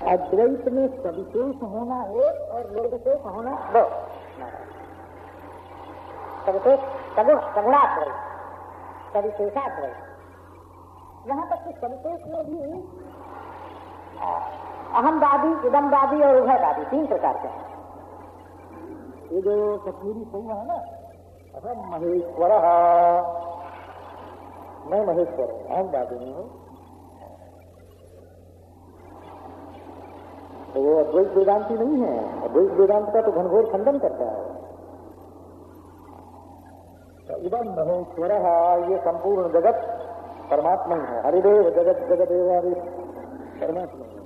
अद्वैत में सविशेष होना एक और निर्विशेष होना दो यहाँ तक कि सविशेष में भी अहमवादी इदमवादी और उभयवादी तीन प्रकार के हैं। ये जो कश्मीरी सिंह है ना अहम महेश्वर। मैं महेश्वर हूँ अहमवादी नहीं हूँ। तो वो अद्वैत वेदांति नहीं है। अद्वैत वेदांत का तो घनघोर खंडन करता है। तो इदम महेश्वर ये संपूर्ण जगत परमात्मा ही। हरिदेव जगत जगत हरि परमात्मा ही।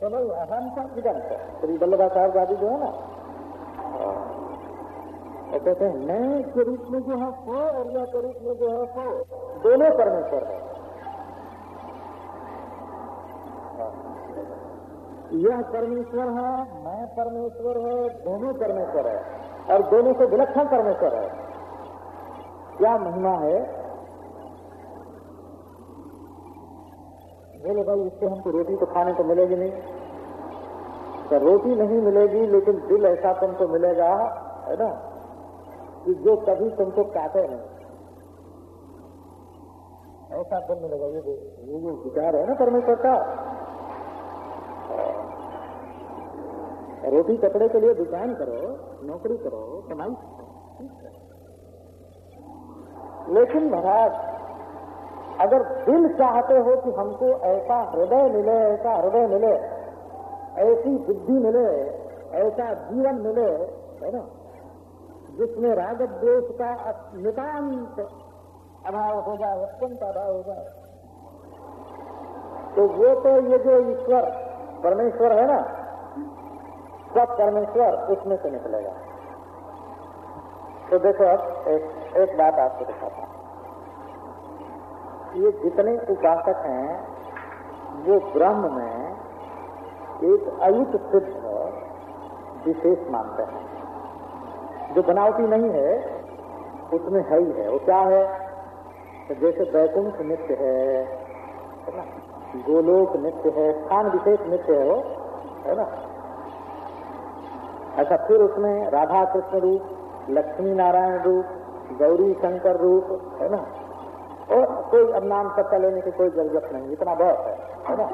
तो नहीं अहम का इदम का श्री वल्लभाचार्य आदि जो है ना तो कहते हैं, मैं के रूप में जो है सो और यह के रूप में जो है सो, दोनों परमेश्वर है। यह परमेश्वर है, मैं परमेश्वर है, दोनों परमेश्वर है, और दोनों से विलक्षण परमेश्वर है। क्या महिमा है? बोले भाई, इससे हमको रोटी तो खाने को मिलेगी नहीं। तो रोटी नहीं मिलेगी, लेकिन दिल ऐसा तुमको मिलेगा, है ना? कि जो कभी तुमको काटे नहीं। ऐसा दिल मिलेगा, ये ये विचार है ना परमेश्वर का रोटी कपड़े के लिए दुकान करो, नौकरी करो, कमाई लेकिन महाराज, अगर दिल चाहते हो कि हमको ऐसा हृदय मिले, ऐसा हृदय मिले, ऐसी बुद्धि मिले, ऐसा जीवन मिले, है ना? जिसमें राग द्वेष का नितांत अभाव हो जाए अत्यंत अभाव हो जाए तो वो तो ये जो ईश्वर, परमेश्वर है ना सब परमेश्वर उसमें से निकलेगा। तो देखो अब एक, एक बात आपको दिखाता हूँ। ये जितने उपासक हैं वो ब्रह्म में एक अयुत सिद्ध विशेष मानते हैं। जो बनावटी नहीं है उसमें है ही है। वो क्या है? तो जैसे वैकुंठ नित्य है ना? गोलोक नित्य है स्थान विशेष नित्य है वो है ना? ऐसा फिर उसमें राधा कृष्ण रूप, लक्ष्मी नारायण रूप, गौरी शंकर रूप, है ना? और कोई अब नाम सबका लेने की कोई ज़रूरत नहीं, इतना बहुत है है ना?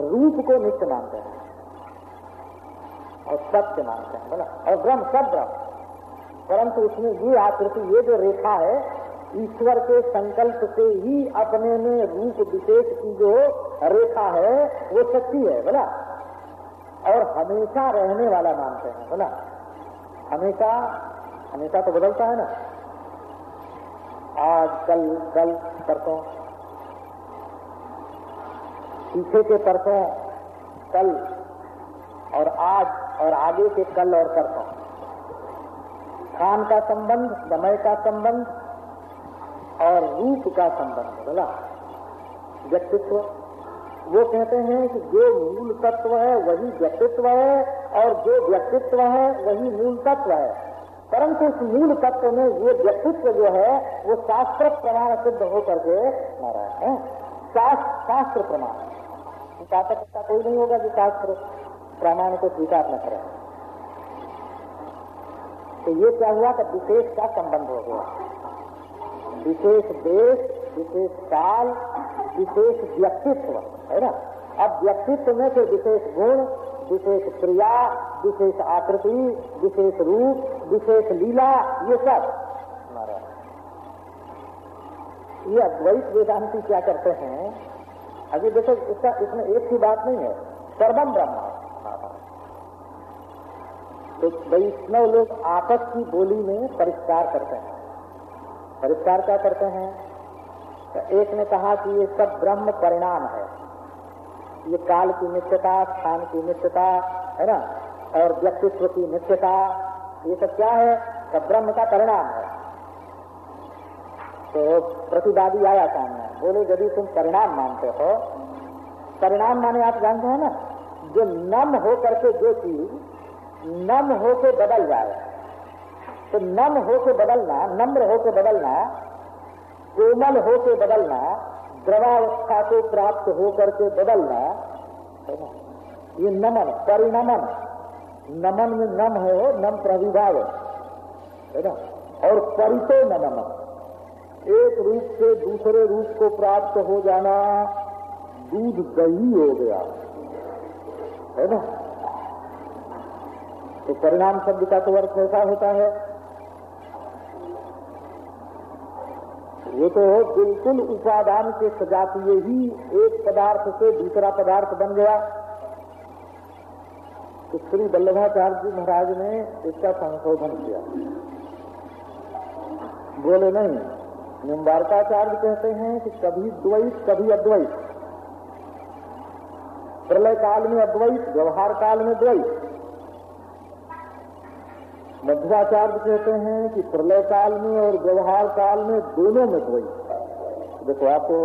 रूप को नित्य मानते हैं। और सत्य मानते हैं बोला और ब्रह्म, सब ब्रह्म। परंतु उसमें ये आकृति, ये जो रेखा है, ईश्वर के संकल्प से ही अपने में रूप विशेष की जो रेखा है, वो सच्ची है बोला और हमेशा रहने वाला मानते हैं, बोला? हमेशा हमेशा तो बदलता है ना। आज कल कल परसों, पीछे के परसों, कल, और आज, और आगे के कल और परसों। खान का संबंध, समय का संबंध, और रूप का संबंध, बोला? व्यक्तित्व। वो कहते हैं कि जो मूल तत्व है, वही व्यक्तित्व है, और जो व्यक्तित्व है, वही मूल तत्व है। परंतु उस मूल तत्व में ये व्यक्तित्व जो है, वो शास्त्र प्रमाण सिद्ध होकर के शास्त्र प्रमाण। का कोई नहीं होगा कि शास्त्र प्रमाण को स्वीकार न करे। तो ये क्या हुआ कि विशेष का संबंध हो गया। विशेष देश, विशेष काल, विशेष व्यक्तित्व। है ना? अब व्यक्तित्व में फिर विशेष गुण, विशेष क्रिया, विशेष आकृति, विशेष रूप, विशेष लीला, ये सब। ये अद्वैत वेदांति क्या करते हैं? अभी देखो, इसका, इसमें एक ही बात नहीं है। सर्वम ब्रह्म। तो वैष्णव लोग आपस की बोली में परिष्कार करते हैं। परिष्कार क्या करते हैं? तो एक ने कहा कि ये सब ब्रह्म परिणाम है। ये काल की नित्यता, स्थान की नित्यता, है ना? और व्यक्तित्व की नित्यता, ये सब क्या है? सब ब्रह्म का परिणाम है। तो प्रतिवादी आया सामने। बोले, यदि तुम परिणाम मानते हो, परिणाम माने आप जानते हैं ना, जो नम हो करके जो चीज़, नम हो के बदल जाए। तो नम हो के बदलना, नम्र हो के बदलना, कोमल हो के बदलना द्रवावस्था को प्राप्त होकर के बदलना ये नमन परिणमन नमन में नम है हो नम प्रविभाव है ना? और परितो नमन। एक रूप से दूसरे रूप को प्राप्त हो जाना, दूध दही हो गया। है ना? तो परिणाम शब्द का तो अर्थ ऐसा होता है ये तो बिल्कुल उपादान के सजातीय ही एक पदार्थ से दूसरा पदार्थ बन गया। तो श्री वल्लभाचार्य जी महाराज ने इसका संशोधन किया। बोले, नहीं, निम्बारकाचार्य कहते हैं कि कभी द्वैत, कभी अद्वैत। प्रलय काल में अद्वैत व्यवहार काल में द्वैत। मध्वाचार्य कहते हैं कि प्रलय काल में और व्यवहार काल में दोनों में द्वैत देखो, आपको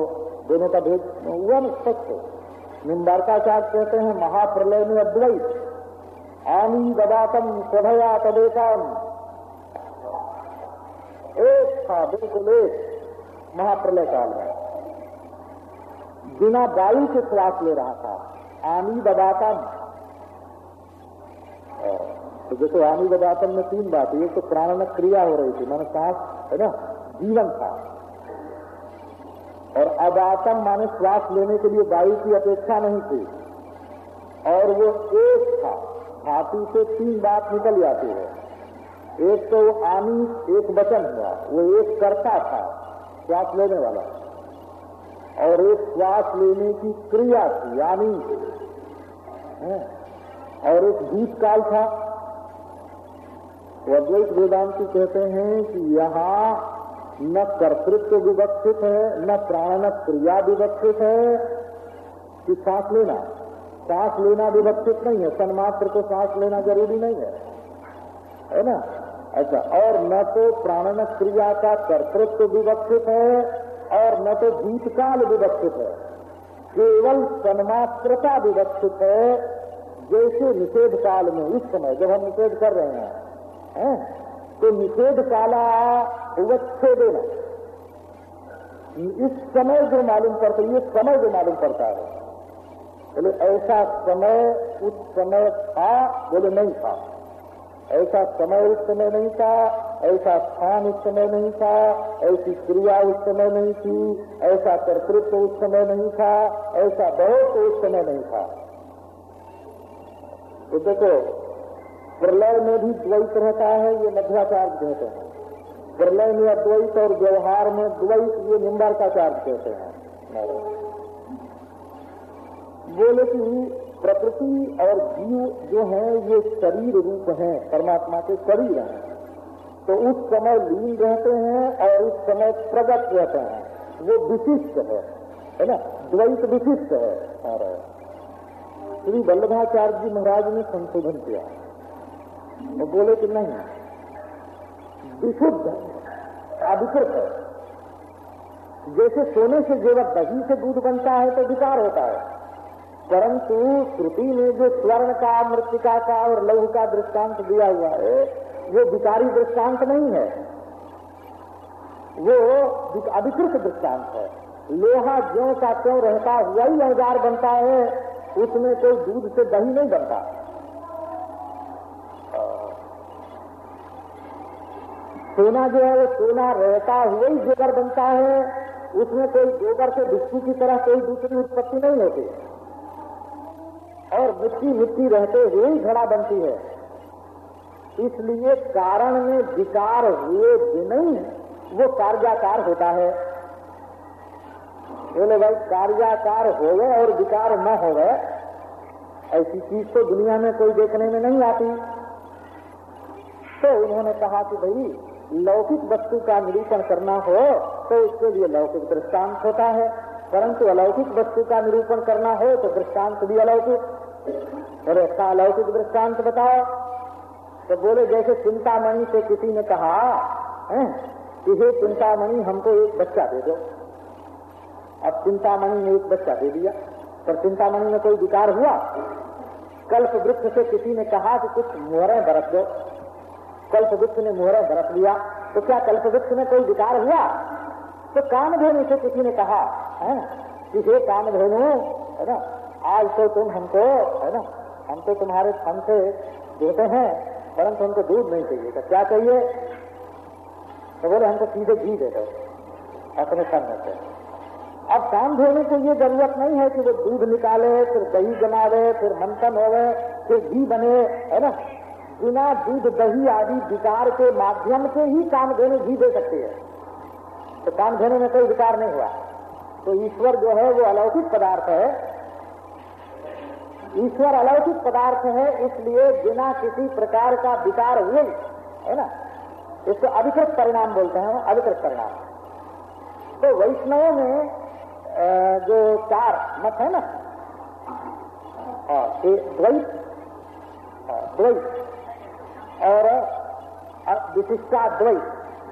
दोनों का भेद हुआ न स्पष्ट निम्बारकाचार्य कहते हैं, महाप्रलय में अद्वैत। आनी ददातम, सभया तदेकाम एक था, बिल्कुल एक, महाप्रलय काल में। बिना वायु के श्वास ले रहा था, आनी ददातम। तो देखो आनी ददातम में तीन बात एक तो प्राणनक क्रिया हो रही थी। मैंने सांस है ना, जीवन था। और अदातम माने श्वास लेने के लिए वायु की अपेक्षा नहीं थी। और वो एक था। धातु से तीन बात निकल जाती है। एक तो आनी, एक वचन हुआ। वो एक कर्ता था, श्वास लेने वाला। और एक श्वास लेने की क्रिया थी यानी और एक भूतकाल था। अद्वैत वेदांति कहते हैं कि यहाँ न कर्तृत्व विवक्षित है, न प्राणनक क्रिया विवक्षित है। कि सांस लेना? सांस लेना विवक्षित नहीं है। सन्मात्र को सांस लेना ज़रूरी नहीं है। है ना? अच्छा और न तो प्राणन क्रिया का कर्तृत्व विवक्षित है और न तो भूतकाल विवक्षित है। केवल सन्मात्रता विवक्षित है। जैसे निषेध काल में, इस समय जब हम निषेध कर रहे हैं है? तो निषेध काला उच्छे देना इस समय जो मालूम पड़ता है, ये समय जो मालूम पड़ता है। बोले, ऐसा समय उस समय था, बोले, नहीं था। ऐसा समय उस समय नहीं था, ऐसा स्थान उस समय नहीं था, ऐसी क्रिया उस समय नहीं थी, ऐसा कर्तृत्व उस समय नहीं था, ऐसा बहुत उस समय नहीं था। तो देखो प्रलय में भी द्वैत रहता है, ये मध्वाचार्य कहते हैं। प्रलय में अद्वैत और व्यवहार में द्वैत, ये निम्बारकाचार्य कहते हैं। बोले कि प्रकृति और जीव जो है, ये शरीर रूप है, परमात्मा के शरीर हैं। तो उस समय लीन रहते हैं और उस समय प्रगट रहते हैं। वो विशिष्ट है है ना? द्वैत विशिष्ट है। श्री वल्लभाचार्य जी महाराज ने संशोधन किया। वो बोले कि नहीं, विशुद्ध अधिकृत है जैसे सोने से जेवर दही से दूध बनता है तो विकार होता है। परंतु श्रुति में जो स्वर्ण का, मृतिका का और लौह का दृष्टांत दिया हुआ है, वो विकारी दृष्टांत नहीं है। वो अधिकृत दृष्टांत है। लोहा ज्यो का क्यों रहता हुआ ही औज़ार बनता है, उसमें कोई दूध से दही नहीं बनता। सोना जो है वो सोना रहता हुआ ही जेवर बनता है। उसमें कोई गोबर से बिस्कू की तरह कोई दूसरी उत्पत्ति नहीं होती। और मिट्टी मिट्टी रहते हुए ही घड़ा बनती है। इसलिए कारण में विकार हुए बिना वो कार्याकार होता है। बोले, भाई, कार्याकार हो गए और विकार न हो गए ऐसी चीज़ तो दुनिया में कोई देखने में नहीं आती। तो उन्होंने कहा कि, भाई लौकिक वस्तु का निरूपण करना हो तो उसके लिए लौकिक दृष्टांत होता है। परंतु अलौकिक वस्तु का निरूपण करना हो तो दृष्टांत भी अलौकिक। अरे ऐसा अलौकिक दृष्टांत बताओ। तो बोले जैसे चिंतामणि से किसी ने कहा है, कि हे चिंतामणि हमको एक बच्चा दे दो। अब चिंतामणि ने एक बच्चा दे दिया पर चिंतामणि में कोई विकार हुआ? कल्प वृक्ष से किसी ने कहा कि कुछ मुहरें बरत दो। कल्प वृक्ष ने मुहरें बरत लिया। तो क्या कल्प वृक्ष में कोई विकार हुआ? तो काम धोने से किसी ने कहा, है ना, कि हे काम धेनु है ना, आज तो तुम हमको, है ना, हम तो तुम्हारे फन से देते हैं, परंतु हमको दूध नहीं चाहिए तो क्या चाहिए? तो बोले, हमको सीधे घी दे दो, अपने में से। अब काम धोने को ये ज़रूरत नहीं है कि वो दूध निकाले, फिर दही जमावे, फिर मंथन होवे, फिर घी बने, है ना। बिना दूध, दही आदि विकार के माध्यम से ही काम धोने घी दे सकती है। तो काम धोने में कोई विकार नहीं हुआ। तो ईश्वर जो है, वो अलौकिक पदार्थ है। ईश्वर अलौकिक पदार्थ है, इसलिए बिना किसी प्रकार का विकार हुए है ना? इसको अविकृत परिणाम बोलते हैं अविकृत परिणाम। तो वैष्णव में जो चार मत है ना? द्वैत। द्वैत। और विशिष्टा द्वैत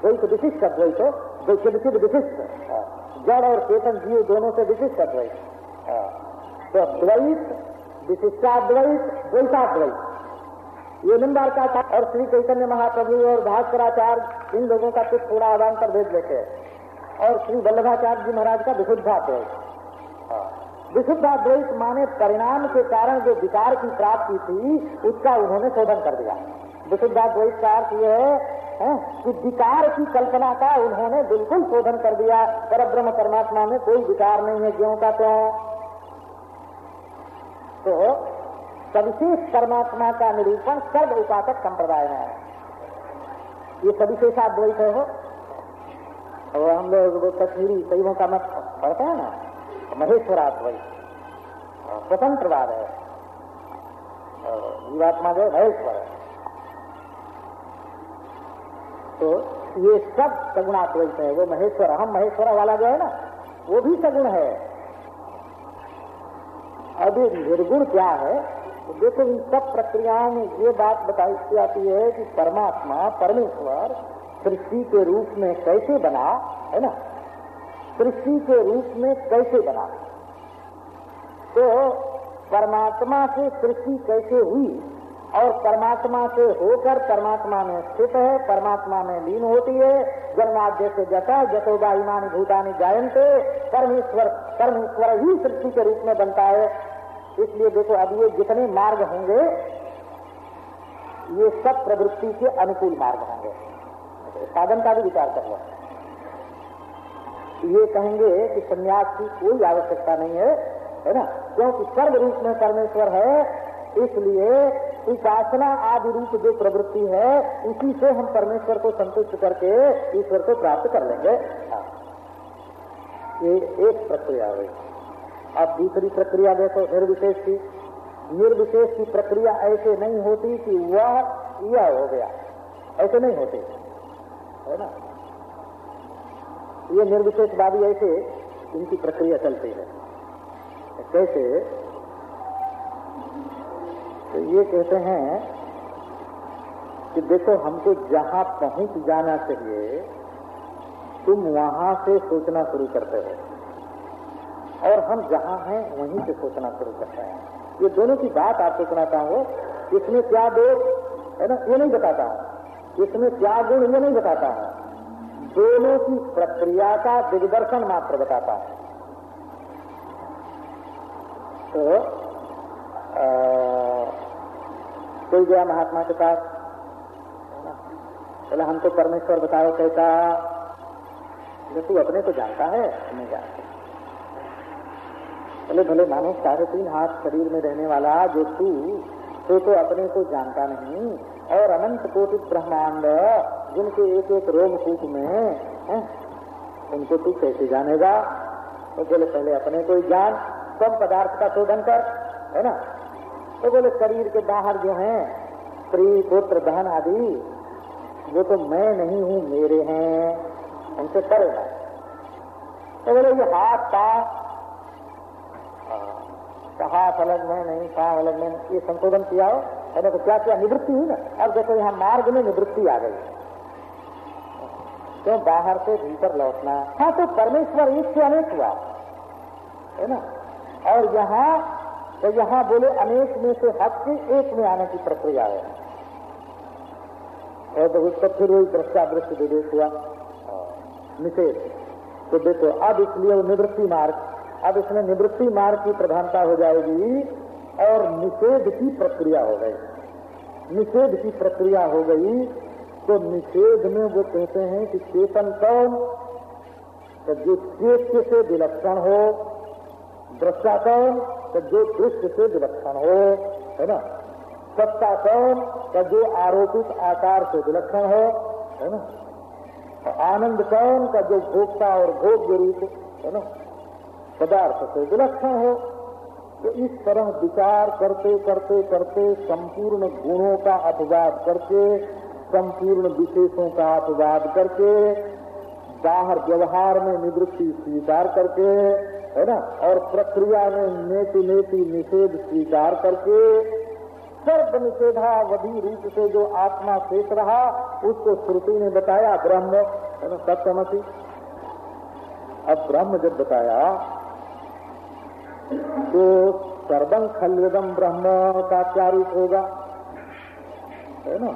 द्वैत विशिष्ट द्वैत विशिष्ट विशिष्ट। जड़ और चेतन जीव दोनों से विशिष्ट द्वैत तो द्वैत विशिष्टाद्वैत द्वैताद्वैत ये निम्बार का था और श्री चैतन्य महाप्रभु और भास्कराचार्य इन लोगों का कुछ थोड़ा आदान पर भेज लेते हैं। और श्री वल्लभाचार्य जी महाराज का विशुद्धाद्वैत विशुद्धाद्वैत माने परिणाम के कारण जो विकार की प्राप्ति थी उसका उन्होंने शोधन कर दिया। विशुद्धाद्वैत का अर्थ यह है? कि विकार की कल्पना का उन्होंने बिल्कुल शोधन कर दिया। पर ब्रह्म परमात्मा में कोई विकार नहीं है, ज्यों का त्यों। तो सविशेष परमात्मा का निरूपण सर्व उपासक संप्रदाय में है। ये सविशेषाद्वैत है हो और हम लोग कश्मीरी शैवों का मत पढ़ते हैं ना? महेश्वराद्वैत। स्वतंत्रवाद है। जीवात्मा जो महेश्वर है। तो ये सब सगुणाद्वैत है। वो महेश्वर हम महेश्वर वाला जो है ना, वो भी सगुण है। अभी निर्गुण क्या है? तो देखो, इन सब प्रक्रियाओं में ये बात बताई जाती है कि परमात्मा, परमेश्वर सृष्टि के रूप में कैसे बना, है ना? सृष्टि के रूप में कैसे बना? तो परमात्मा से सृष्टि कैसे हुई? और परमात्मा से होकर परमात्मा में स्थित है, परमात्मा में लीन होती है। जन्माद्य से जता जतोबा इमानी भूतानी जायंते परमेश्वर परमेश्वर ही सृष्टि के रूप में बनता है। इसलिए देखो, अब ये जितने मार्ग होंगे, ये सब प्रवृत्ति के अनुकूल मार्ग होंगे। साधन का भी विचार कर लो। ये कहेंगे कि संन्यास की कोई आवश्यकता नहीं है है ना? क्योंकि सर्व रूप में परमेश्वर है, इसलिए उपासना आदि रूप जो प्रवृत्ति है, उसी से हम परमेश्वर को संतुष्ट करके ईश्वर को प्राप्त कर लेंगे। हाँ। ये एक प्रक्रिया हुई। अब दूसरी प्रक्रिया देखो, निर्विशेष की। निर्विशेष की प्रक्रिया ऐसे नहीं होती कि वह यह हो गया। ऐसे नहीं होते। है ना? ये निर्विशेष निर्विशेषवादी ऐसे, इनकी प्रक्रिया चलती है। कैसे? तो ये कहते हैं कि देखो, हमको जहाँ पहुँच जाना चाहिए, तुम वहाँ से सोचना शुरू करते हो। और हम जहाँ हैं, वहीं से सोचना शुरू करते हैं। ये दोनों की बात आपको सुनाता हूँ इसमें क्या दोष, है ना? ये नहीं बताता हूँ। इसमें क्या गुण, ये नहीं बताता हूँ। दोनों की प्रक्रिया का दिग्दर्शन मात्र बताता है। तो कोई गया महात्मा के पास। बोला हमको परमेश्वर बताओ कैसा तू अपने को जानता है? नहीं जानता। भले भले मानो साढ़े तीन हाथ शरीर में रहने वाला जो तू तो तो अपने को जानता नहीं। और अनंत कोटि ब्रह्मांड जिनके एक एक रोम कूट में है, उनको तू कैसे जानेगा? तो बोले पहले अपने को ही जान सब पदार्थ का शोधन कर है ना? तो बोले शरीर के बाहर जो है, स्त्री, पुत्र, धन आदि, वो तो मैं नहीं हूँ, मेरे हैं। उनसे करेगा तो बोले, ये हाथ पाँव हाथ अलग में नहीं पाँव अलग में ये संशोधन किया हो। मैंने तो क्या किया? निवृत्ति हुई ना। अब देखो, यहाँ मार्ग में निवृत्ति आ गई। क्यों? बाहर से भीतर लौटना। हाँ तो परमेश्वर एक से अनेक हुआ। है ना? और यहाँ तो यहाँ बोले, अनेक में से हट के एक में आने की प्रक्रिया है। और तो उसको फिर वही दृष्टा दृष्टि विवेक हुआ। निषेध। तो देखो, अब इसलिए वो निवृत्ति मार्ग, अब इसमें निवृत्ति मार्ग की प्रधानता हो जाएगी और निषेध की प्रक्रिया हो गई। निषेध की प्रक्रिया हो गई तो निषेध में वो कहते हैं कि चेतन कौन? तो जो चेत से विलक्षण हो, दृष्टा कौन? तो जो दृश्य से विलक्षण हो, है ना? सत्ता कौन का जो आरोपित आकार से विलक्षण हो, है ना? आनंद कौन का जो भोक्ता और भोग्य रूप, है ना? पदार्थ से विलक्षण हो। तो इस तरह विचार करते करते करते संपूर्ण गुणों का अपवाद करके, संपूर्ण विशेषों का अपवाद करके, बाहर व्यवहार में निवृत्ति स्वीकार करके है ना? और प्रक्रिया में नेति नेति निषेध स्वीकार करके, सर्व निषेधावधि रूप से जो आत्मा शेष रहा, उसको श्रुति ने बताया ब्रह्म। है ना सप्तमति अब ब्रह्म जब बताया तो सर्वं खलविदम ब्रह्म का क्या रूप होगा? है ना?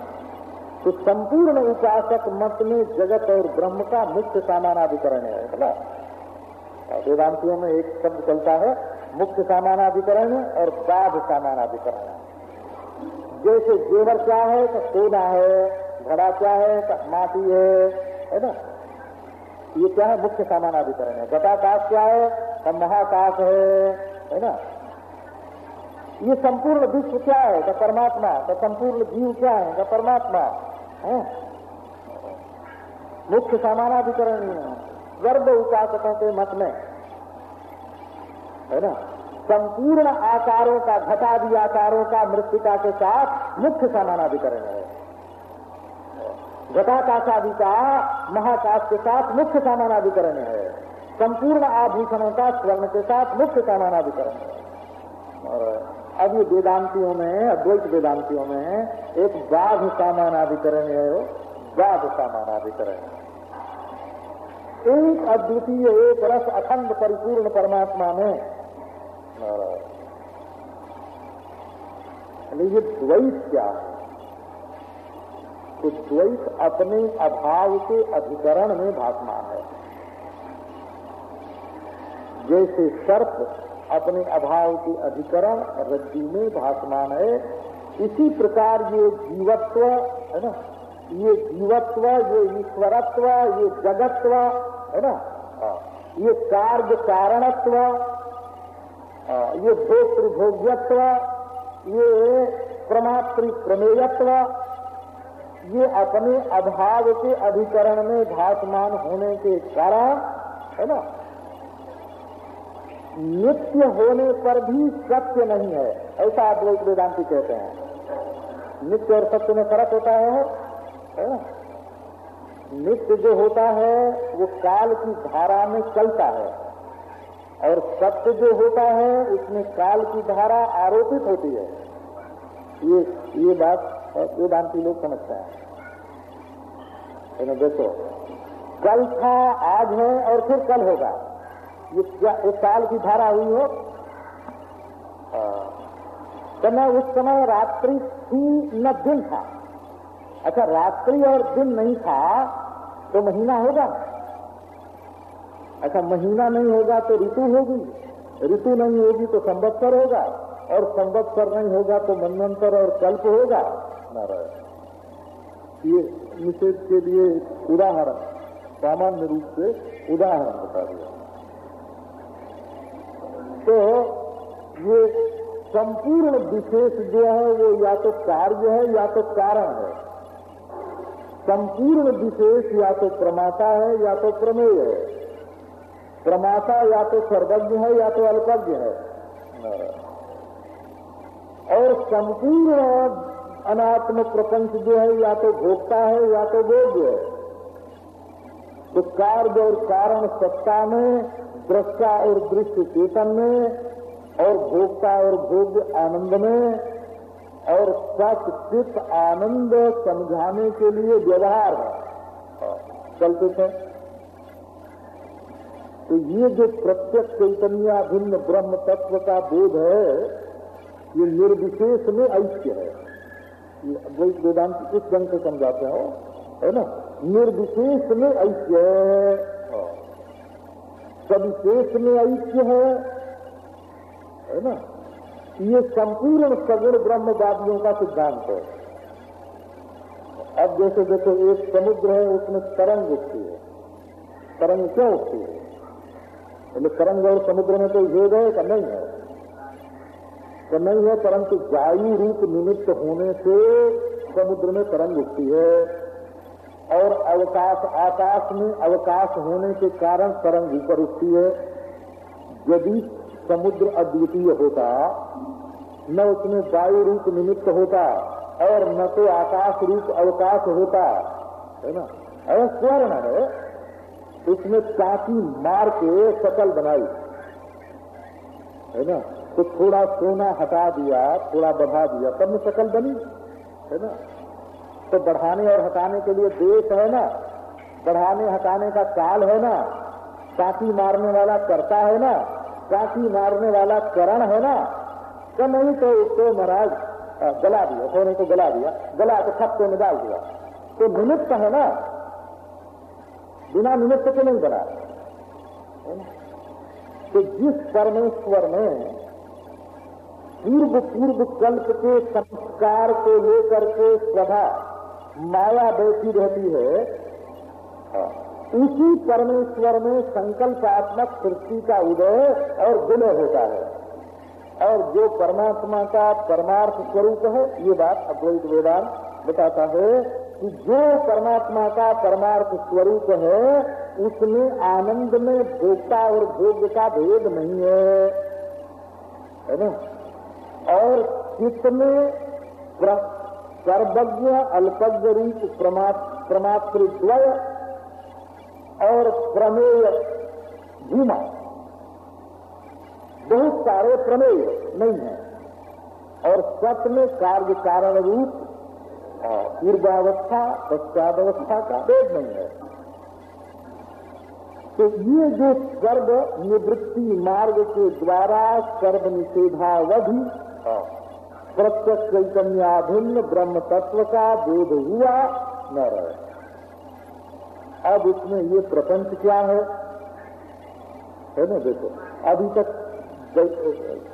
तो संपूर्ण उपासक मत में जगत और ब्रह्म का मुख्य सामानाधिकरण है ना? वेदांतियों में एक शब्द चलता है, मुख्य सामानाधिकरण और बाध सामानाधिकरण। जैसे जेवर क्या है तो सोना है, घड़ा क्या है तो माटी है है ना? ये क्या है, मुख्य सामानाधिकरण है। घटाकाश क्या है तो महाकाश है है ना? ये संपूर्ण विश्व क्या है तो परमात्मा तो संपूर्ण जीव क्या है तो परमात्मा, है? मुख्य सामानाधिकरण गर्भ उपासकों के मत में, है ना? संपूर्ण आकारों का, घटादि आकारों का मृतिका के साथ मुख्य समानाधिकरण है। घटाकाशादि का महाकाश के साथ मुख्य समानाधिकरण है। संपूर्ण आभूषणों का स्वर्ण के साथ मुख्य समानाधिकरण है। और अब ये वेदांतियों में, अद्वैत वेदांतियों में एक बाघ सामानाधिकरण है वो बाघ सामानाधिकरण एक अद्वितीय, एक रस अखंड परिपूर्ण परमात्मा में। ये द्वैत क्या है? तो द्वैत अपने अभाव के अधिकरण में भाषमान है। जैसे सर्प अपने अभाव के अधिकरण रज्जु में भाषमान है, इसी प्रकार ये जीवत्व, है ना? ये जीवत्व, ये ईश्वरत्व, ये जगत्व है ना? ये कार्य कारणत्व, ये भोग्यत्व ये प्रमातृ प्रमेयत्व ये अपने अभाव के अधिकरण में भाषमान होने के कारण, है ना? नित्य होने पर भी सत्य नहीं है, ऐसा अद्वैत वेदांति कहते हैं। नित्य और सत्य में फ़र्क होता है है ना? नित्य जो होता है, वो काल की धारा में चलता है। और सत्य जो होता है, उसमें काल की धारा आरोपित होती है। ये ये बात वेदांति लोग समझते हैं। देखो, कल था, आज है, और फिर कल होगा। ये क्या एक काल की धारा हुई हो। तो मैं उस समय रात्रि थी, न दिन था। अच्छा रात्रि और दिन नहीं था तो महीना होगा। अच्छा महीना नहीं होगा तो ऋतु होगी। ऋतु नहीं होगी तो संवत्सर होगा, और संवत्सर नहीं होगा तो मनवंतर और कल्प होगा। नारायण, ये निषेध के लिए उदाहरण, सामान्य रूप से उदाहरण बता दिया। तो ये संपूर्ण विशेष जो है, वो या तो कार्य है या तो कारण है। संपूर्ण विशेष या तो प्रमाता है, या तो प्रमेय है। प्रमाता या तो सर्वज्ञ है, या तो अल्पज्ञ है। और संपूर्ण अनात्म प्रपंच जो है, या तो भोक्ता है, या तो भोग्य है। तो कार्य और कारण सत्ता में, दृष्टा और दृश्य चेतन में, और भोक्ता और भोग्य आनंद में और सच चित आनंद समझाने के लिए व्यवहार है। चलते थे तो ये जो प्रत्यक्ष चैतन्य भिन्न ब्रह्म तत्व का बोध है, ये निर्विशेष में ऐक्य है। वही वेदांत इस ढंग से समझाते हो, है ना? निर्विशेष में ऐक्य है। सविशेष में ऐक्य है है ना? ये संपूर्ण सगुण ब्रह्मवादियों का सिद्धांत है। अब जैसे देखो, एक समुद्र है, उसमें तरंग उठती है। तरंग क्यों उठती है? बोले तरंग और समुद्र में कोई भेद है कि नहीं है? तो नहीं है, परंतु वायु रूप निमित्त होने से समुद्र में तरंग उठती है। और अवकाश, आकाश में अवकाश होने के कारण तरंग ऊपर उठती है। यदि समुद्र अद्वितीय होता न उसमें वायु रूप निमित्त होता और न तो आकाश रूप अवकाश होता। है ना? अरे स्वर्ण है। उसमें चाकी मार के शकल बनाई। है ना? तो थोड़ा सोना हटा दिया, थोड़ा बढ़ा दिया, तब में शकल बनी। है ना? तो बढ़ाने और हटाने के लिए देश है ना? बढ़ाने हटाने का काल है ना? चाकी मारने वाला करता है ना? चाकी मारने वाला करण है ना? तो नहीं तो उसको महाराज गला दिया, सोने को गला दिया गला के छत्ते में डाल दिया। तो निमित्त है ना? बिना निमित्त के नहीं बना। तो जिस परमेश्वर ने पूर्व पूर्व कल्प के संस्कार को लेकर के सदा माया बैठी रहती है उसी परमेश्वर में संकल्पात्मक सृष्टि का उदय और विलय होता है। और जो परमात्मा का परमार्थ स्वरूप है, ये बात अद्वैत वेदांत बताता है कि जो परमात्मा का परमार्थ स्वरूप है, उसमें आनंद में भोक्ता और भोग्य का भेद नहीं है। है ना? और में सर्वज्ञ, अल्पज्ञ रूप प्रमातृद्वय और प्रमेय भूमा बहुत सारे प्रमेय नहीं है। और सत में कार्य कारण रूप पूर्वावस्था पश्चादवस्था का भेद नहीं है। तो ये जो सर्व निवृत्ति मार्ग के द्वारा सर्व निषेधावधि प्रत्यक्ष चैतन्याभिन्न ब्रह्म तत्व का बोध हुआ, न रहे। अब इसमें ये प्रपंच क्या है? है ना देखो, अभी तक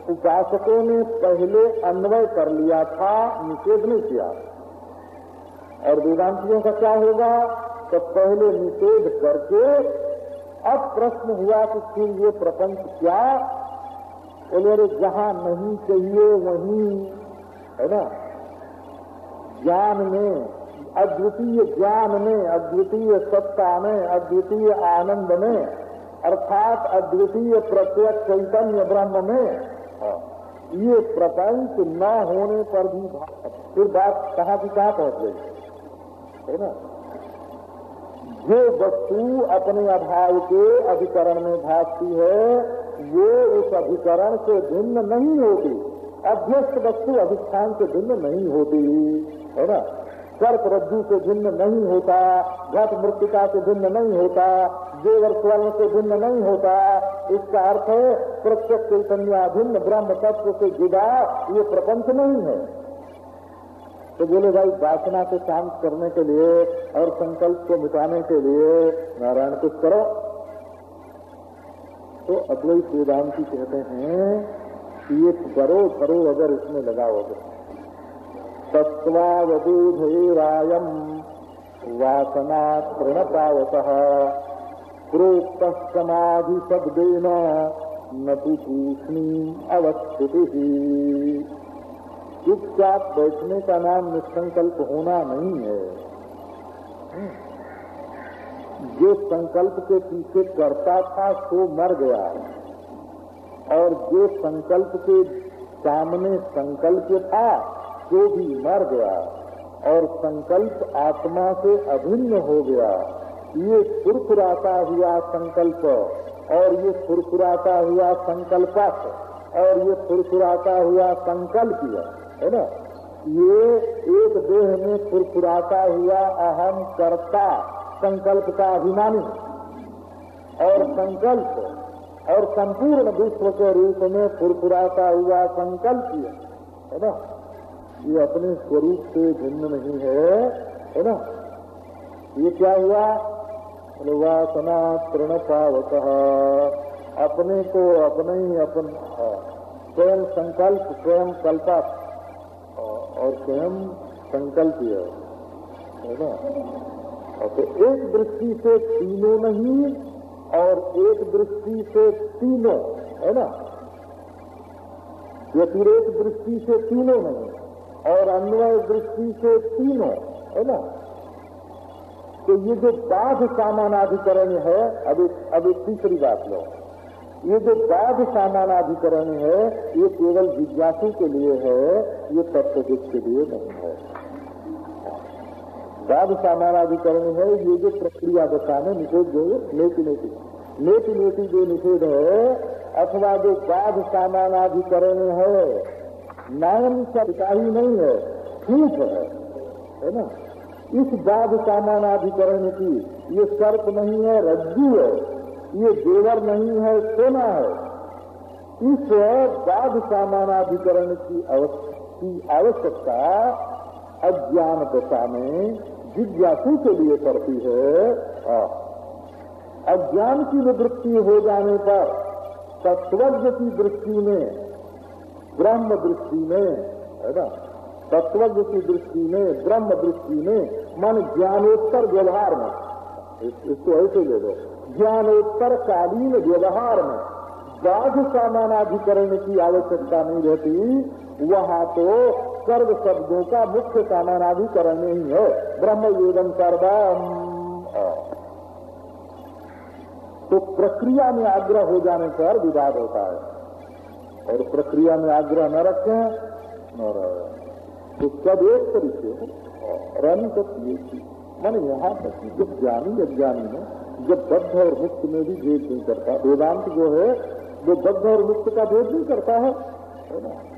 उपासकों ने पहले अन्वय कर लिया था, निषेध नहीं किया। और वेदांतियों का क्या होगा? तो पहले निषेध करके अब प्रश्न हुआ कि फिर ये प्रपंच क्या? बोले, अरे, जहाँ नहीं चाहिए वहीं। है ना? ज्ञान में, अद्वितीय ज्ञान में, अद्वितीय सत्ता में, अद्वितीय आनंद में। अर्थात अद्वितीय प्रत्यक्ष चैतन्य ब्रह्म में ये प्रपंच न होने पर भी फिर बात कहाँ की कहाँ पहुँच गई? है ना? जो वस्तु अपने अभाव के अधिकरण में भागती है वो उस अधिकरण से भिन्न नहीं होती। अध्यस्त वस्तु अधिष्ठान से भिन्न नहीं होती। है ना? सर्प रज्जु से भिन्न नहीं होता घट मृतिका से भिन्न नहीं होता देवर स्वर्ण से भिन्न नहीं होता। इसका अर्थ है, प्रत्यक्ष चैतन्य भिन्न ब्रह्म तत्व से जुदा ये प्रपंच नहीं है। तो बोले, भाई, वासना को शांत करने के लिए और संकल्प को मिटाने के लिए नारायण कुछ करो। तो अद्वैत वेदांति कहते हैं कि ये करो करो अगर इसमें लगाओ लगाओगे। तत्वावबोधेरायम वासना तृणतावत प्रोक्त समाधि शब्देन न तो तूष्णी अवस्थिति। चुपचाप बैठने का नाम निसंकल्प होना नहीं है। जो संकल्प के पीछे करता था, सो मर गया और जो संकल्प के सामने संकल्प था तो भी मर गया और संकल्प आत्मा से अभिन्न हो गया, ये फुरफुराता हुआ संकल्प और ये फुरफुराता हुआ संकल्पक और ये फुरफुराता हुआ संकल्प है ना? ये एक देह में फुरफुराता हुआ अहम कर्ता संकल्प का अभिमानी और संकल्प और संपूर्ण विश्व के रूप में फुरफुराता हुआ संकल्प है ना? ये अपने स्वरूप से भिन्न नहीं है है ना? ये क्या हुआ? वासना तृण पावक अपने को अपने ही अपन स्वयं संकल्प, स्वयं कल्पा और स्वयं संकल्प है ना? तो एक दृष्टि से तीनों नहीं, और एक दृष्टि से तीनों, है ना? व्यतिरेक दृष्टि से तीनों नहीं। और अन्वय दृष्टि से तीनों, है ना? तो ये जो बाध सामानाधिकरण है अब एक तीसरी बात लो। ये जो बाध सामानाधिकरण है, ये केवल जिज्ञासु के लिए है, ये तत्व के लिए नहीं है। बाध सामानाधिकरण है, ये जो प्रक्रिया बताने निषेध जो नेति नेति। नेति नेति जो निषेध है, अथवा जो बाध सामानाधिकरण है नाम सबका ही नहीं है, ठीक है है ना? इस बाध सामानाधिकरण की ये सर्प नहीं है, रज्जु है, ये देवर नहीं है, सोना है। इस बाध सामानाधिकरण की आवश्यकता अज्ञान दशा में, जिज्ञासु के लिए पड़ती है। अज्ञान की निवृत्ति हो जाने पर तत्वज्ञ की दृष्टि में ब्रह्म दृष्टि में, है ना? तत्वज्ञ की दृष्टि में ब्रह्म दृष्टि में, मन ज्ञानोत्तर व्यवहार में। इसको ऐसे ले लो। ज्ञानोत्तर कालीन व्यवहार में। बाध सामानाधिकरण की आवश्यकता नहीं रहती। वहाँ तो सर्व शब्दों का मुख्य सामानाधिकरण ही है। ब्रह्म एवं सर्वम। तो प्रक्रिया में आग्रह हो जाने पर विवाद होता है। और प्रक्रिया में आग्रह न रखें रहे तो सब एक तरीके रन करती मैंने यहाँ तक कि जब ज्ञानी अज्ञानी है जब बद्ध और मुक्त में भी भेद नहीं करता, वेदांत जो है, वो बद्ध और मुक्त का भेद नहीं करता है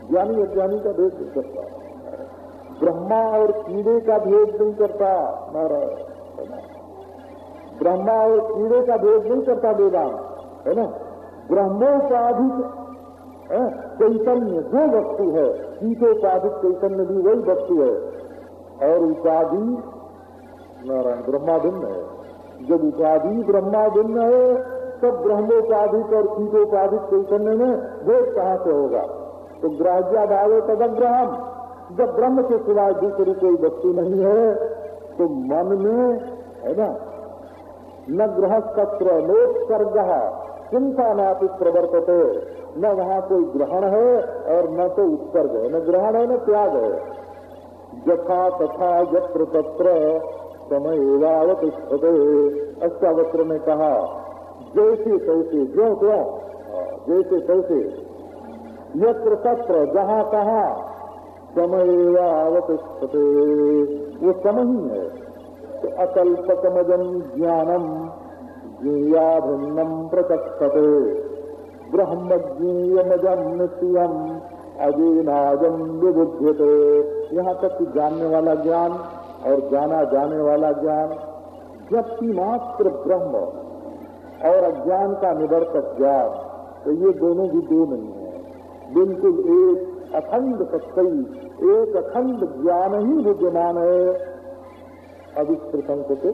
ज्ञानी अज्ञानी का भेद नहीं करता। ब्रह्मा और कीड़े का भेद नहीं करता, नारायण ब्रह्मा और कीड़े का भेद नहीं करता वेदांत, है ना? ब्रह्मोपाधिक चैतन्य जो वस्तु है। कीटोपाधिक चैतन्य भी वही वस्तु है। और उपाधि नारायण ब्रह्माभिन्न है। जब उपाधि ब्रह्माभिन्न है, तब ब्रह्मोपाधिक और कीटोपाधिक चैतन्य में भेद कहाँ से होगा? तो ग्राह्या भावे तदग्रहम। जब ब्रह्म के सिवाय दूसरी कोई वस्तु नहीं है तो मन में, है ना, न ग्रह सत्र नोत्सर्ग। चिंता नापि प्रवर्तते न वहाँ कोई ग्रहण है और न तो उत्सर्ग है, न ग्रहण है, न त्याग है। यथा तथा यत्र तत्र समय एवावत अष्टावक्र ने कहा, जैसे तैसे जो क्यों? जैसे तैसे। यत्र तत्र, जहाँ कहा? समय एवावत वो समय ही। है तो अकल्पकमजम ज्ञानम। ज्ञाभिन्नम प्रचक्षते। ब्रह्मज्ञेयमजम नित्यम अजीनाजम विबुध्यते यहाँ तक कि जानने वाला ज्ञान और जाना जाने वाला ज्ञान जबकि मात्र ब्रह्म और अज्ञान का निवर्तक ज्ञान तो ये दोनों भी दो नहीं है। बिल्कुल एक अखंड सत्सई एक अखंड ज्ञान ही विद्यमान है। अब इस प्रसंग को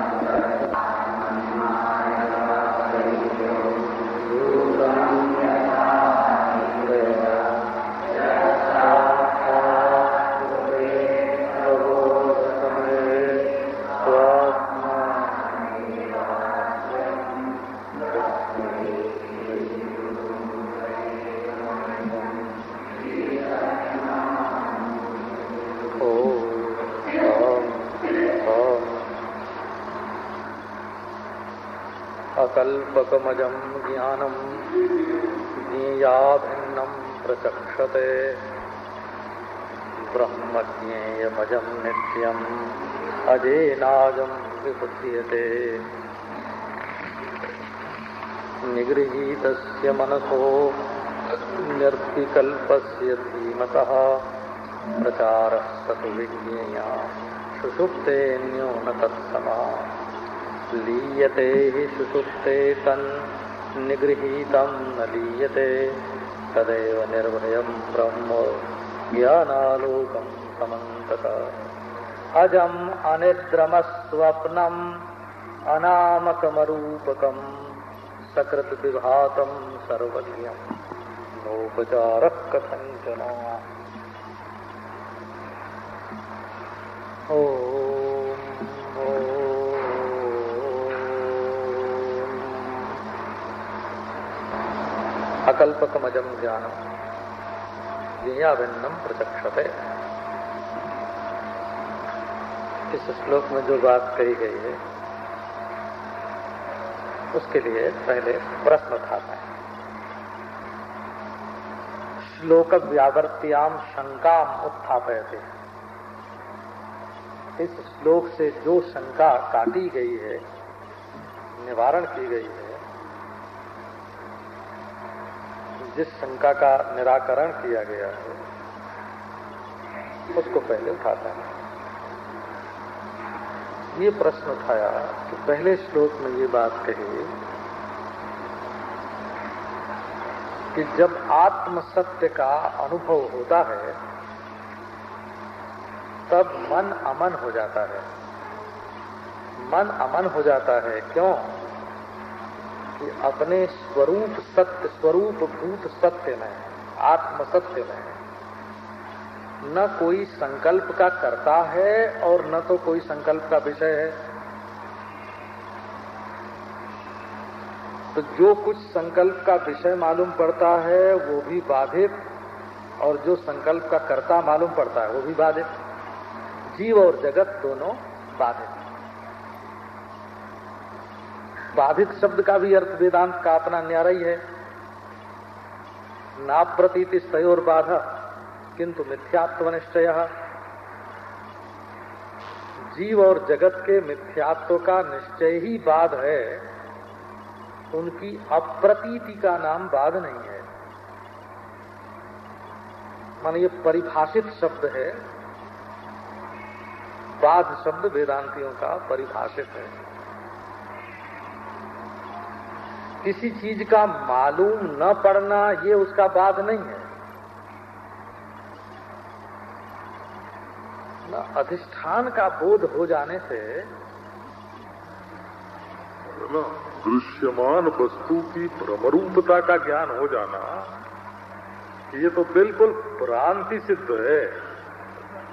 अकल्पकमजं ज्ञानं ज्ञेयाभिन्नं प्रचक्षते। ब्रह्मज्ञेयमजं नित्यम् अजेनाजं विबुध्यते निगृहीतस्य मनसो निर्विकल्पस्य धीमतः प्रचारः स तु विज्ञेया। सुषुप्तेऽन्यो न लीयते हि सुसुप्ते तन् निगृहीतं न लीयते, तदेव निर्भयं ब्रह्म ज्ञानालोकं समन्तत। अजम् अनिद्रमस्वप्नम्, अनामकमरूपकम् सकृद्विभातं सर्वज्ञम्। नोपचारः कथञ्चन। ॐ अकल्पकमजम ज्ञानम। ज्ञाभिन्नम प्रचक्षते। इस श्लोक में जो बात कही गई है, उसके लिए पहले प्रश्न उठाता है। श्लोक व्यावर्त्याम शंकाम उत्थापयते। इस श्लोक से जो शंका काटी गई है, निवारण की गई है जिस शंका का निराकरण किया गया है, उसको पहले उठाता है। ये प्रश्न उठाया कि पहले श्लोक में ये बात कही कि जब आत्म सत्य का अनुभव होता है, तब मन अमन हो जाता है। मन अमन हो जाता है क्यों? कि अपने स्वरूप सत्य, स्वरूप भूत सत्य में आत्म सत्य में। न कोई संकल्प का करता है और न तो कोई संकल्प का विषय है। तो जो कुछ संकल्प का विषय मालूम पड़ता है, वो भी बाधित, और जो संकल्प का कर्ता मालूम पड़ता है, वो भी बाधित। जीव और जगत दोनों बाधित। बाधित शब्द का भी अर्थ वेदांत का अपना न्यारा ही है। ना प्रतीति स्तोर बाधा, किंतु मिथ्यात्व निश्चय। जीव और जगत के मिथ्यात्व का निश्चय ही बाध है। उनकी अप्रतीति का नाम बाध नहीं है। मान ये परिभाषित शब्द है। बाध शब्द वेदांतियों का परिभाषित है। किसी चीज़ का मालूम न पड़ना, ये उसका बाध नहीं है। ना अधिष्ठान का बोध हो जाने से ना दृश्यमान वस्तु की भ्रमरूपता का ज्ञान हो जाना, ये तो बिल्कुल भ्रांति सिद्ध है।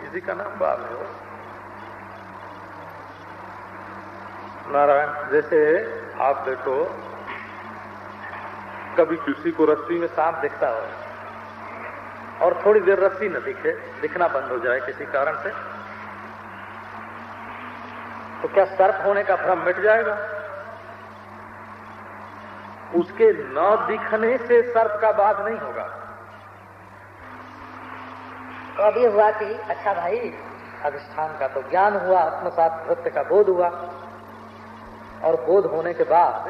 इसी का नाम बात है नारायण, जैसे आप देखो कभी किसी को रस्सी में सांप दिखता हो और थोड़ी देर रस्सी न दिखे, दिखना बंद हो जाए किसी कारण से तो क्या सर्प होने का भ्रम मिट जाएगा? उसके न दिखने से सर्प का बाध नहीं होगा। तो अब हुआ कि अच्छा भाई, अधिष्ठान का तो ज्ञान हुआ, आत्मसात भृत्य का बोध हुआ। और बोध होने के बाद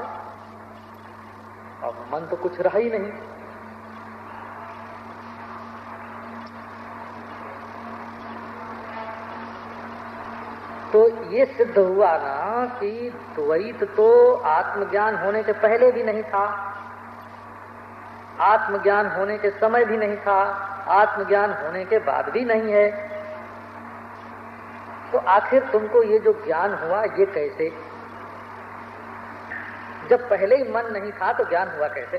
अब मन तो कुछ रहा ही नहीं। तो ये सिद्ध हुआ ना कि द्वैत तो आत्मज्ञान होने के पहले भी नहीं था, आत्मज्ञान होने के समय भी नहीं था, आत्मज्ञान होने के बाद भी नहीं है। तो आखिर तुमको ये जो ज्ञान हुआ, ये कैसे? जब पहले ही मन नहीं था तो ज्ञान हुआ कैसे?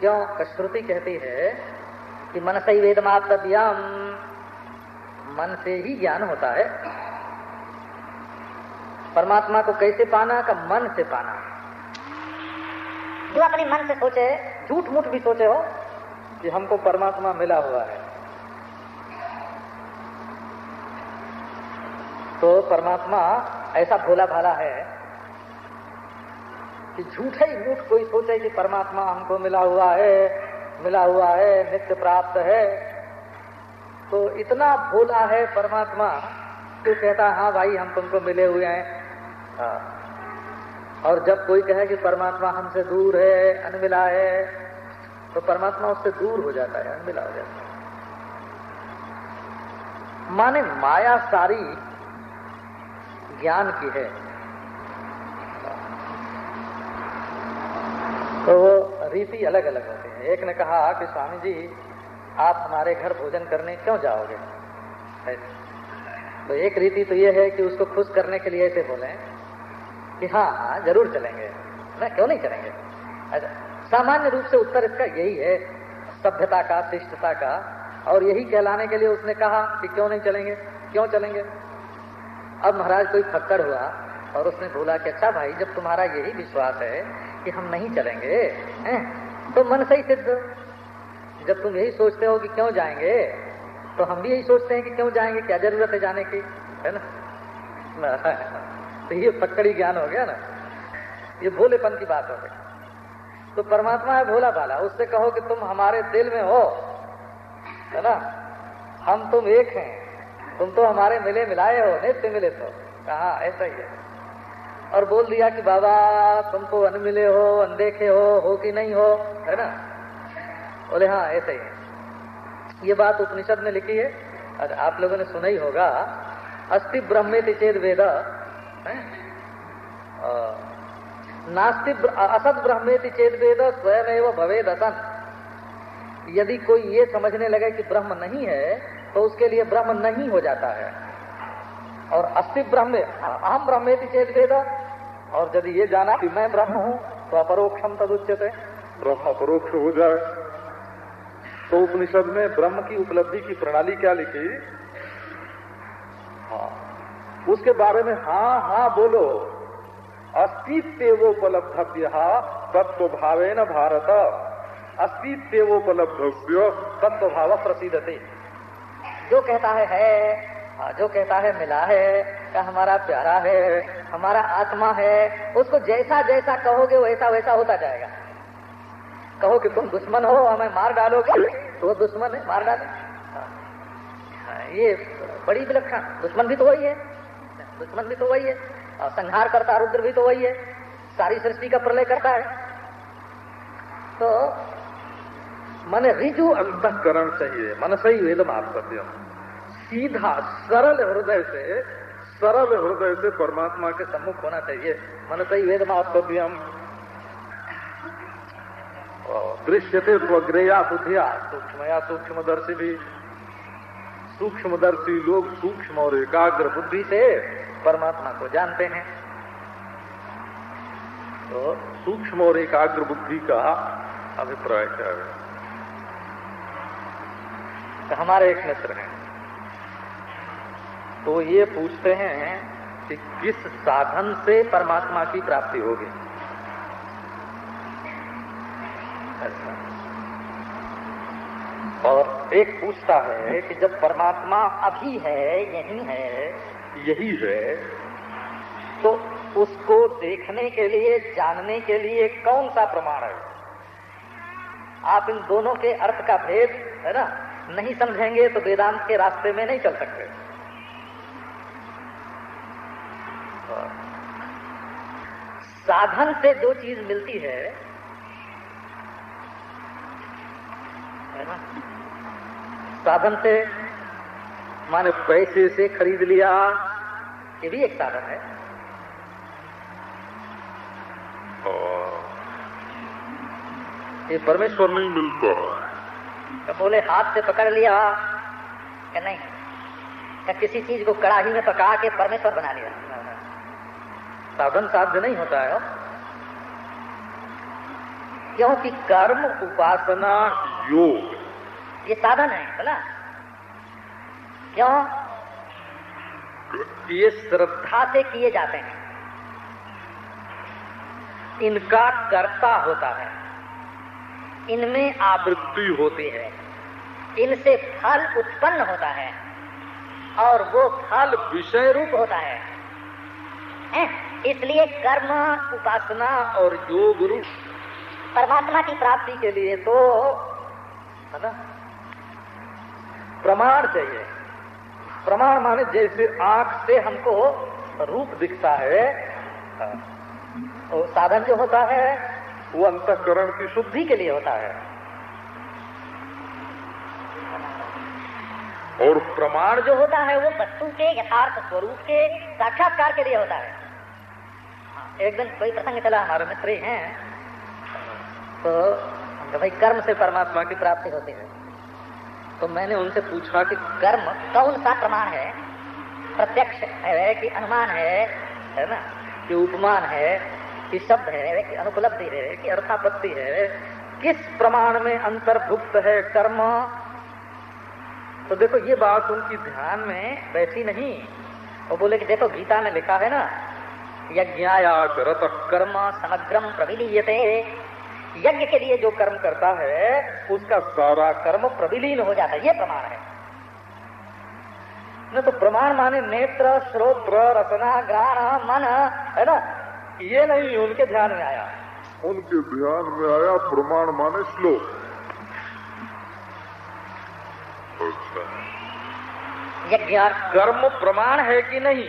क्यों? श्रुति कहती है कि मन सही वेदमाप्तव्यम मन से ही ज्ञान होता है। परमात्मा को कैसे पाना? का मन से पाना। जो अपने मन से सोचे झूठ मूठ भी सोचे हो। कि हमको परमात्मा मिला हुआ है। तो परमात्मा ऐसा भोला भाला है कि झूठे ही मूठ कोई सोचे कि परमात्मा हमको मिला हुआ है, मिला हुआ है, नित्य प्राप्त है। तो इतना भोला है परमात्मा तो कहता हाँ भाई, हम तुमको मिले हुए हैं। हाँ। और जब कोई कहे कि परमात्मा हमसे दूर है, अनमिला है तो परमात्मा उससे दूर हो जाता है, अनमिला हो जाता है। माने माया सारी ज्ञान की है। रीति अलग अलग होती है। एक ने कहा कि स्वामी जी आप हमारे घर भोजन करने क्यों जाओगे? तो एक रीति तो ये है कि उसको खुश करने के लिए ऐसे बोले कि हाँ हाँ ज़रूर चलेंगे। ना क्यों नहीं चलेंगे? अच्छा सामान्य रूप से उत्तर इसका यही है, सभ्यता का, शिष्टता का, और यही कहलाने के लिए उसने कहा कि क्यों नहीं चलेंगे? क्यों चलेंगे? अब महाराज कोई फक्कड़ हुआ और उसने बोला कि अच्छा भाई, जब तुम्हारा यही विश्वास है कि हम नहीं चलेंगे हैं, तो मन से ही सिद्ध जब तुम यही सोचते हो कि क्यों जाएँगे तो हम भी यही सोचते हैं कि क्यों जाएँगे क्या ज़रूरत है जाने की है ना? ना तो ये फक्कड़ी ज्ञान हो गया ना। ये भोलेपन की बात हो गई। तो परमात्मा है भोला भाला उससे कहो कि तुम हमारे दिल में हो है ना? हम तुम एक हैं तुम तो हमारे मिले मिलाए हो नित्य मिले तो। कहा ऐसा ही है। और बोल दिया कि बाबा तुम तो अनमिले हो, अनदेखे हो हो कि नहीं हो, है ना? बोले हाँ ऐसे ही ये बात उपनिषद में लिखी है, और आप लोगों ने सुना ही होगा, अस्ति ब्रह्मेति चेद वेद? नास्ति असत ब्रह्मेति चेत वेद स्वयं एवं भवेद असन। यदि कोई ये समझने लगे कि ब्रह्म नहीं है तो उसके लिए ब्रह्म नहीं हो जाता है। और अस्ति ब्रह्म अहम ब्रह्मेति चेत वेद। और यदि ये जाना कि मैं ब्रह्म हूँ तो अपरोक्षम तदुच्यते। ब्रह्म परोक्ष हो जाए तो उपनिषद में ब्रह्म की उपलब्धि की प्रणाली क्या लिखी? हाँ। उसके बारे में हाँ हाँ बोलो। अस्तित्वोपलब्धव्य तत्व भावे न भारत। अस्तित्वोपलब्धव्य तत्व भाव प्रसिद्धते जो कहता है हाँ, जो कहता है मिला है हमारा प्यारा है हमारा आत्मा है उसको जैसा जैसा कहोगे वैसा वैसा होता जाएगा। कहो कि तुम दुश्मन हो हमें मार डालोगे तो दुश्मन है मार डाले हाँ। हाँ, ये बड़ी विलक्षण दुश्मन भी तो वही है दुश्मन भी तो वही है और संहार करता रुद्र भी तो वही है सारी सृष्टि का प्रलय करता है। तो मन रिजु अंतकरण चाहिए मन से ही वेद मात्सत्यम सीधा सरल हृदय से, सरल हृदय से परमात्मा के सम्मुख होना चाहिए। मन से ही वेद मात्व्यम दृश्यते स्वग्रेया बुद्धिया, सूक्ष्मया सूक्ष्मदर्शी भी। सूक्ष्मदर्शी लोग सूक्ष्म और एकाग्र बुद्धि बुद्धि से परमात्मा को जानते हैं। तो सूक्ष्म और एकाग्र बुद्धि का अभिप्राय क्या है? तो हमारे एक मित्र हैं। तो ये पूछते हैं कि किस साधन से परमात्मा की प्राप्ति होगी। और एक पूछता है कि जब परमात्मा अभी है, यही है यही है तो उसको देखने के लिए, जानने के लिए कौन सा प्रमाण है? आप इन दोनों के अर्थ का भेद, है ना? नहीं समझेंगे तो वेदांत के रास्ते में नहीं चल सकते। साधन से दो चीज़ मिलती है है ना? साधन से माने पैसे से खरीद लिया ये भी एक साधन है। ये परमेश्वर नहीं मिलता तो बोले हाथ से पकड़ लिया क्या नहीं या किसी चीज़ को कड़ाही में पका के परमेश्वर बना लिया। साधन साध्य नहीं होता है। क्योंकि कर्म, उपासना, योग, ये साधन है बोला क्यों? ये श्रद्धा से किए जाते हैं। इनका कर्ता होता है। इनमें आवृत्ति होती है। इनसे फल उत्पन्न होता है। और वो फल विषय रूप होता है। हैं? इसलिए कर्म उपासना और योग रूप परमात्मा की प्राप्ति के लिए तो है ना? प्रमाण चाहिए। प्रमाण माने जैसे आँख से हमको रूप दिखता है और साधन जो होता है वो अंतकरण की शुद्धि के लिए होता है। और प्रमाण जो होता है वो वस्तु के यथार्थ स्वरूप के साक्षात्कार के लिए होता है हाँ, एक दिन कोई प्रसंग चला हमारे मित्र ही। तो भाई, कर्म से परमात्मा की प्राप्ति होती है। तो मैंने उनसे पूछा कि, कर्म कौन सा प्रमाण है? प्रत्यक्ष है कि अनुमान है? है ना? कि उपमान है? कि शब्द है? कि अनुपलब्धि है? कि अर्थापत्ति है? किस प्रमाण में अंतर्भुक्त है कर्म? तो देखो, ये बात उनकी ध्यान में बैठी नहीं। वो बोले कि, देखो, गीता में लिखा है ना यज्ञाया कर्म समग्रम प्रविलीयते। यज्ञ के लिए जो कर्म करता है उसका सारा कर्म प्रविलीन हो जाता है। ये प्रमाण है। न तो प्रमाण माने नेत्र श्रोत्र रचना गान मन है ना? ये नहीं उनके ध्यान में आया। उनके ध्यान में आया प्रमाण माने श्लोक। अच्छा। यज्ञ कर्म प्रमाण है कि नहीं?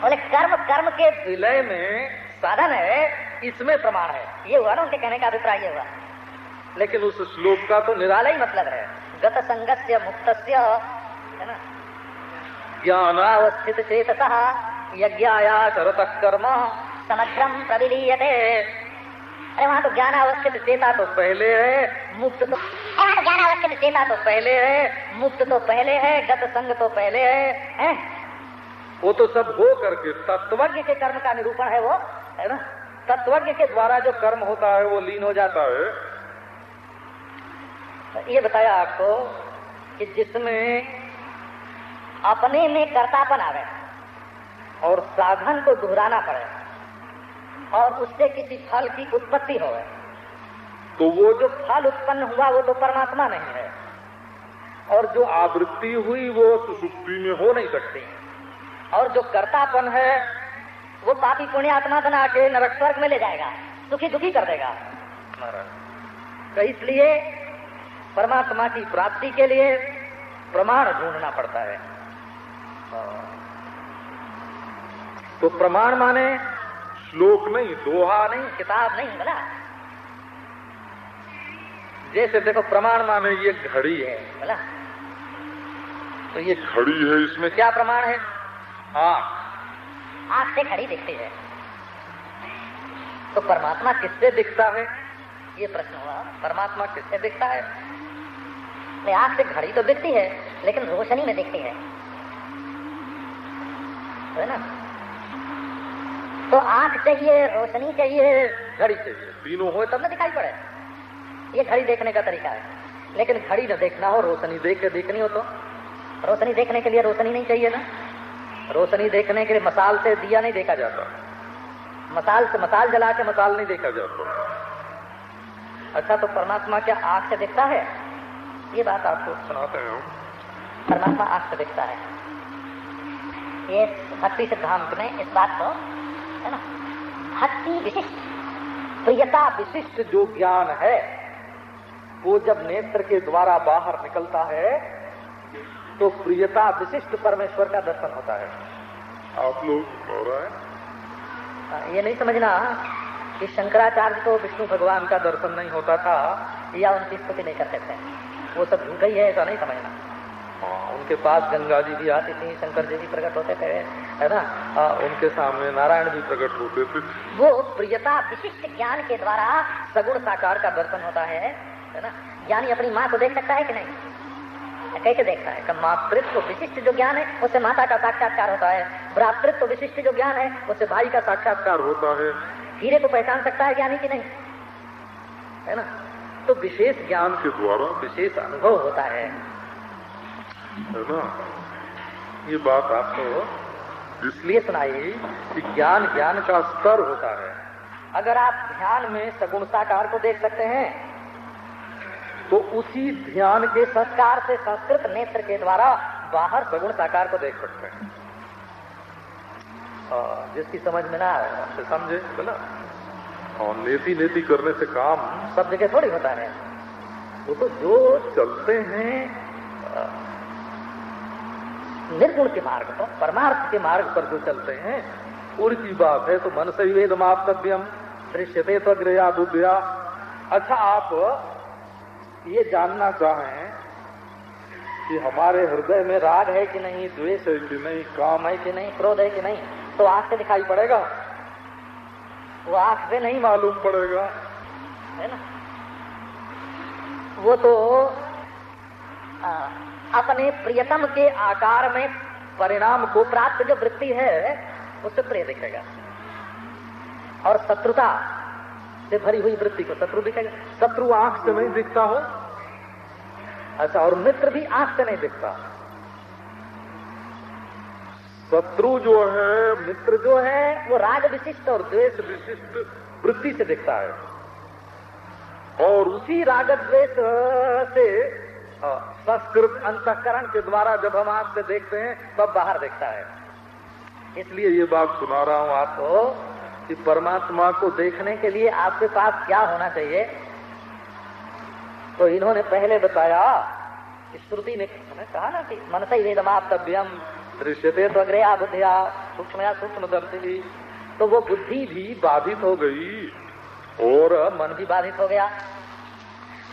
बोले कर्म कर्म के विलय में साधन है इसमें प्रमाण है। ये हुआ ना उनके कहने का अभिप्राय ये हुआ। लेकिन उस श्लोक का तो निराला ही मतलब है। गत संगत मुक्त है ना? ज्ञानावस्थित चेत यज्ञाया शरत कर्म समग्रम प्रविलीयते। अरे वहाँ तो ज्ञान अवस्थित चेता तो पहले है मुक्त तो ज्ञान अवस्थित चेता तो पहले है मुक्त तो पहले है गत संग तो पहले है, है? वो तो सब हो करके तत्वज्ञ के कर्म का निरूपण है वो, है ना? तत्वज्ञ के द्वारा जो कर्म होता है, वो लीन हो जाता है। ये बताया आपको कि जिसमें अपने में कर्तापन आवे और साधन को दोहराना पड़े और उससे किसी फल की उत्पत्ति हो तो वो जो फल उत्पन्न हुआ, वो तो परमात्मा नहीं है। और जो आवृत्ति हुई, वो सुसुप्ति में हो नहीं सकती। और जो कर्तापन है वो पापी पुण्यात्मा बना के नरक स्वर्ग में ले जाएगा। सुखी दुखी कर देगा। तो इसलिए परमात्मा की प्राप्ति के लिए प्रमाण ढूंढना पड़ता है। तो प्रमाण माने श्लोक नहीं दोहा नहीं। किताब नहीं बोला। जैसे देखो प्रमाण माने ये घड़ी है। बोला। तो ये घड़ी है इसमें। क्या प्रमाण है? आँख आँख से घड़ी दिखती है। तो परमात्मा किससे दिखता है? ये प्रश्न हुआ। परमात्मा किससे दिखता है? आँख से घड़ी तो दिखती है, लेकिन रोशनी में दिखती है। है ना? तो आँख चाहिए, रोशनी चाहिए, घड़ी चाहिए। तीनों हो, तब ना दिखाई पड़े। ये घड़ी देखने का तरीका है। लेकिन घड़ी न देखना हो, रोशनी देख के देखनी हो तो। रोशनी देखने के लिए रोशनी नहीं चाहिए ना। रोशनी देखने के लिए मसाल से दिया नहीं देखा जाता। मसाल से मसाल जला के मसाल नहीं देखा जाता। अच्छा तो परमात्मा क्या आँख से देखता है? ये बात आपको सुनाते हैं परमात्मा आँख से देखता है। ये भक्ति सिद्धांत में इस बात को, है ना? भक्ति विशिष्ट। प्रियता विशिष्ट जो ज्ञान है, वो जब नेत्र के द्वारा बाहर निकलता है तो प्रियता विशिष्ट परमेश्वर का दर्शन होता है। आप लोग हो रहा है? हाँ, ये नहीं समझना कि शंकराचार्य को विष्णु भगवान का दर्शन नहीं होता था या उनकी स्तुति नहीं करते थे। वो सब झूठा ही है ऐसा नहीं समझना। हाँ, उनके पास गंगा जी भी आती थी शंकर जी भी प्रकट होते थे है ना? आ, उनके सामने नारायण भी प्रकट होते थे। वो प्रियता विशिष्ट ज्ञान के द्वारा सगुण साकार का दर्शन होता है है ना? ज्ञानी अपनी माँ को देख सकता है कि नहीं? कैसे देखता है मातृत्व विशिष्ट जो ज्ञान है उससे माता का साक्षात्कार होता है। भ्रातृत्व विशिष्ट जो ज्ञान है उससे भाई का साक्षात्कार होता है। हीरे को पहचान सकता है ज्ञानी की नहीं? है ना? तो विशेष ज्ञान के द्वारा विशेष अनुभव होता है। है ना? ये बात आपको इसलिए सुनाई कि ज्ञान ज्ञान का स्तर होता है। अगर आप ध्यान में सगुण साकार को देख सकते हैं तो उसी ध्यान के संस्कार से संस्कृत नेत्र के द्वारा बाहर सगुण साकार को देख सकते हैं। जिसकी समझ में ना आए समझे बोला। और नेति नेति करने से काम सब जगह थोड़ी होता है। वो तो जो चलते हैं निर्गुण के मार्ग पर परमार्थ के मार्ग पर जो चलते हैं उनकी बात है तो मन से वेद माप्तव्यम दृश्यते तग्रया बुद्धिया। अच्छा आप ये जानना चाहें कि हमारे हृदय में राग है कि नहीं द्वेष है कि नहीं काम है कि नहीं क्रोध है कि नहीं तो आँख से दिखाई पड़ेगा। वो आँख से नहीं मालूम पड़ेगा। है ना? वो तो आ, अपने प्रियतम के आकार में परिणाम को प्राप्त जो वृत्ति है उससे प्रिय दिखेगा। और शत्रुता से भरी हुई वृत्ति को शत्रु दिखेगा। शत्रु आँख से नहीं दिखता हो। अच्छा और मित्र भी आँख से नहीं दिखता। शत्रु जो है, मित्र जो है, वो राग विशिष्ट और द्वेष विशिष्ट वृत्ति से दिखता है। और उसी राग द्वेष से संस्कृत अंतकरण के द्वारा जब हम आँख से देखते हैं, तब बाहर दिखता है। इसलिए ये बात सुना रहा हूँ आपको। कि परमात्मा को देखने के लिए आपके पास क्या होना चाहिए? तो इन्होंने पहले बताया श्रुति ने कहा ना कि मनसा ही वेदमाप्तव्यम दृश्यते तो अग्रया बुद्धिया सूक्ष्म सूक्ष्म दर्शी तो वो बुद्धि भी बाधित हो गई। और मन भी बाधित हो गया।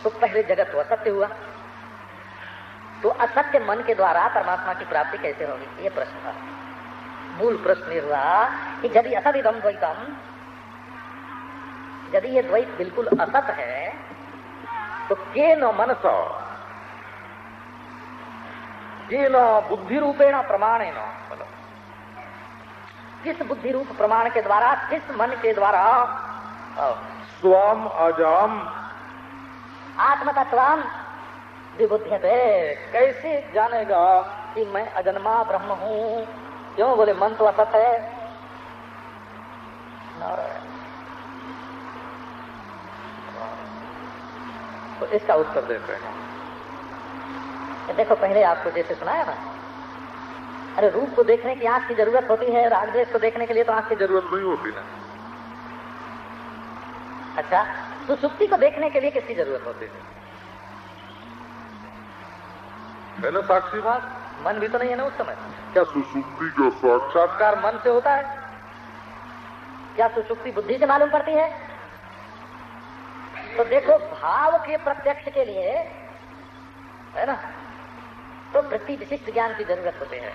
तो पहले जगत हुआ सत्य हुआ। तो असत्य मन के द्वारा परमात्मा की प्राप्ति कैसे होगी? ये प्रश्न था। मूल प्रश्न ये हुआ कि यदि असदिदम द्वैतम यदि ये द्वैत बिल्कुल असत है तो के न मनस? के न बुद्धि रूपेण प्रमाणे न किस बुद्धि रूप प्रमाण के द्वारा किस मन के द्वारा? स्वाम अजाम। आत्मतत्वाम। विबुद्ध कैसे जानेगा? कि मैं अजन्मा ब्रह्म हूँ। क्यों बोले मन तो असत है तो इसका उत्तर देते हैं देखो पहले आपको जैसे सुनाया ना अरे रूप को देखने की आँख की ज़रूरत होती है राग द्वेष को देखने के लिए तो आँख की ज़रूरत नहीं होती ना अच्छा तो सुक्ति को देखने के लिए किसकी ज़रूरत होती है ना साक्षी बात मन भी तो नहीं है ना उस समय। क्या सुसुप्ति का साक्षात्कार मन से होता है। क्या सुसुप्ति बुद्धि से मालूम पड़ती है? तो देखो भाव के प्रत्यक्ष के लिए है ना तो वृत्ति विशिष्ट ज्ञान की ज़रूरत होती है।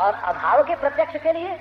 और अभाव के प्रत्यक्ष के लिए